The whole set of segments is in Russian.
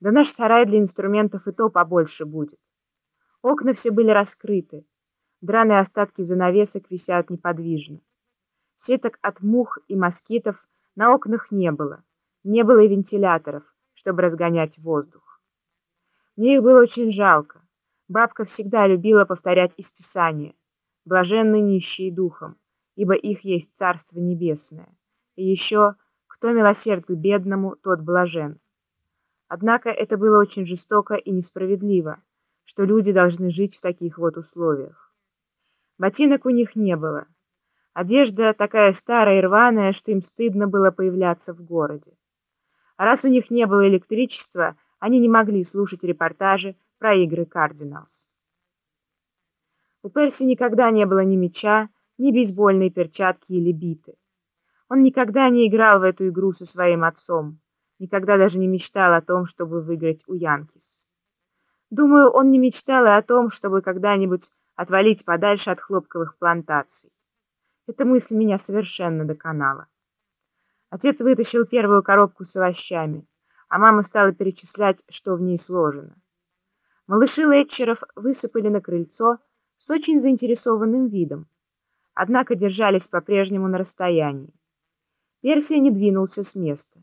Да наш сарай для инструментов и то побольше будет. Окна все были раскрыты. Драные остатки занавесок висят неподвижно. Сеток от мух и москитов на окнах не было. Не было и вентиляторов, чтобы разгонять воздух. Мне их было очень жалко. Бабка всегда любила повторять из Писания «Блаженны нищие духом, ибо их есть Царство Небесное». И еще «Кто милосерд к бедному, тот блажен». Однако это было очень жестоко и несправедливо, что люди должны жить в таких вот условиях. Ботинок у них не было. Одежда такая старая и рваная, что им стыдно было появляться в городе. А раз у них не было электричества, они не могли слушать репортажи про игры «Кардиналс». У Перси никогда не было ни мяча, ни бейсбольной перчатки или биты. Он никогда не играл в эту игру со своим отцом, никогда даже не мечтал о том, чтобы выиграть у Янкис. Думаю, он не мечтал и о том, чтобы когда-нибудь отвалить подальше от хлопковых плантаций. Эта мысль меня совершенно доконала. Отец вытащил первую коробку с овощами, а мама стала перечислять, что в ней сложено. Малыши Летчеров высыпали на крыльцо с очень заинтересованным видом, однако держались по-прежнему на расстоянии. Персия не двинулся с места.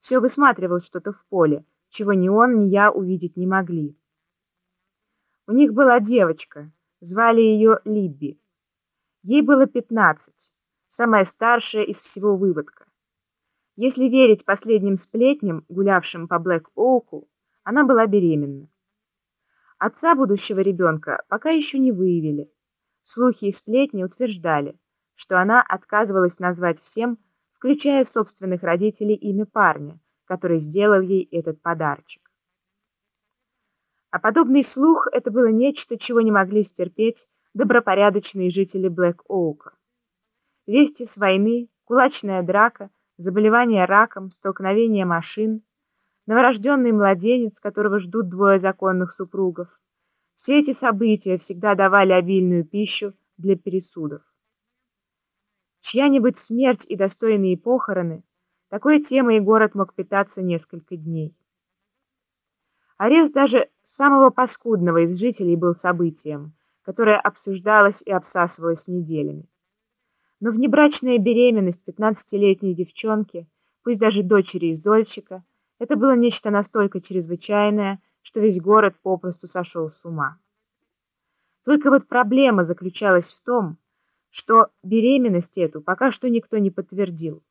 Все высматривал что-то в поле, чего ни он, ни я увидеть не могли. У них была девочка, звали ее Либби. Ей было пятнадцать, самая старшая из всего выводка. Если верить последним сплетням, гулявшим по Блэк-Оуку, она была беременна. Отца будущего ребенка пока еще не выявили. Слухи и сплетни утверждали, что она отказывалась назвать всем, включая собственных родителей, имя парня, который сделал ей этот подарочек. А подобный слух — это было нечто, чего не могли стерпеть добропорядочные жители Блэк-Оука. Вести с войны, кулачная драка, заболевание раком, столкновение машин, новорожденный младенец, которого ждут двое законных супругов. Все эти события всегда давали обильную пищу для пересудов. Чья-нибудь смерть и достойные похороны – такой темой город мог питаться несколько дней. Арест даже самого паскудного из жителей был событием – которая обсуждалась и обсасывалась неделями. Но внебрачная беременность 15-летней девчонки, пусть даже дочери из Дольчика, это было нечто настолько чрезвычайное, что весь город попросту сошел с ума. Только вот проблема заключалась в том, что беременность эту пока что никто не подтвердил.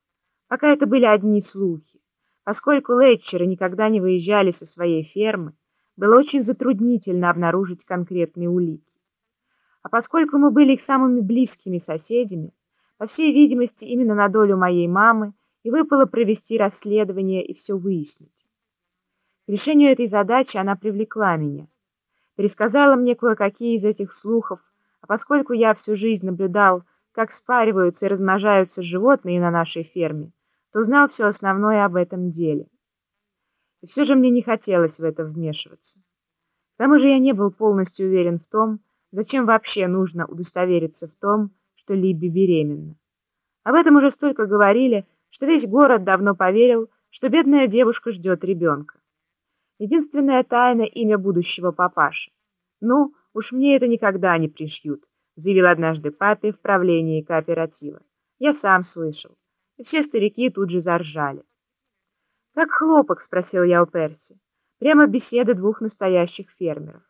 Пока это были одни слухи. Поскольку Летчеры никогда не выезжали со своей фермы, было очень затруднительно обнаружить конкретные улики. А поскольку мы были их самыми близкими соседями, по всей видимости, именно на долю моей мамы и выпало провести расследование и все выяснить. К решению этой задачи она привлекла меня. Пересказала мне кое-какие из этих слухов, а поскольку я всю жизнь наблюдал, как спариваются и размножаются животные на нашей ферме, то узнал все основное об этом деле. И все же мне не хотелось в это вмешиваться. К тому же я не был полностью уверен в том, Зачем вообще нужно удостовериться в том, что Либби беременна? Об этом уже столько говорили, что весь город давно поверил, что бедная девушка ждет ребенка. Единственная тайна — имя будущего папаши. «Ну, уж мне это никогда не пришьют», — заявил однажды папе в правлении кооператива. Я сам слышал. И все старики тут же заржали. «Как хлопок?» — спросил я у Перси. Прямо беседы двух настоящих фермеров.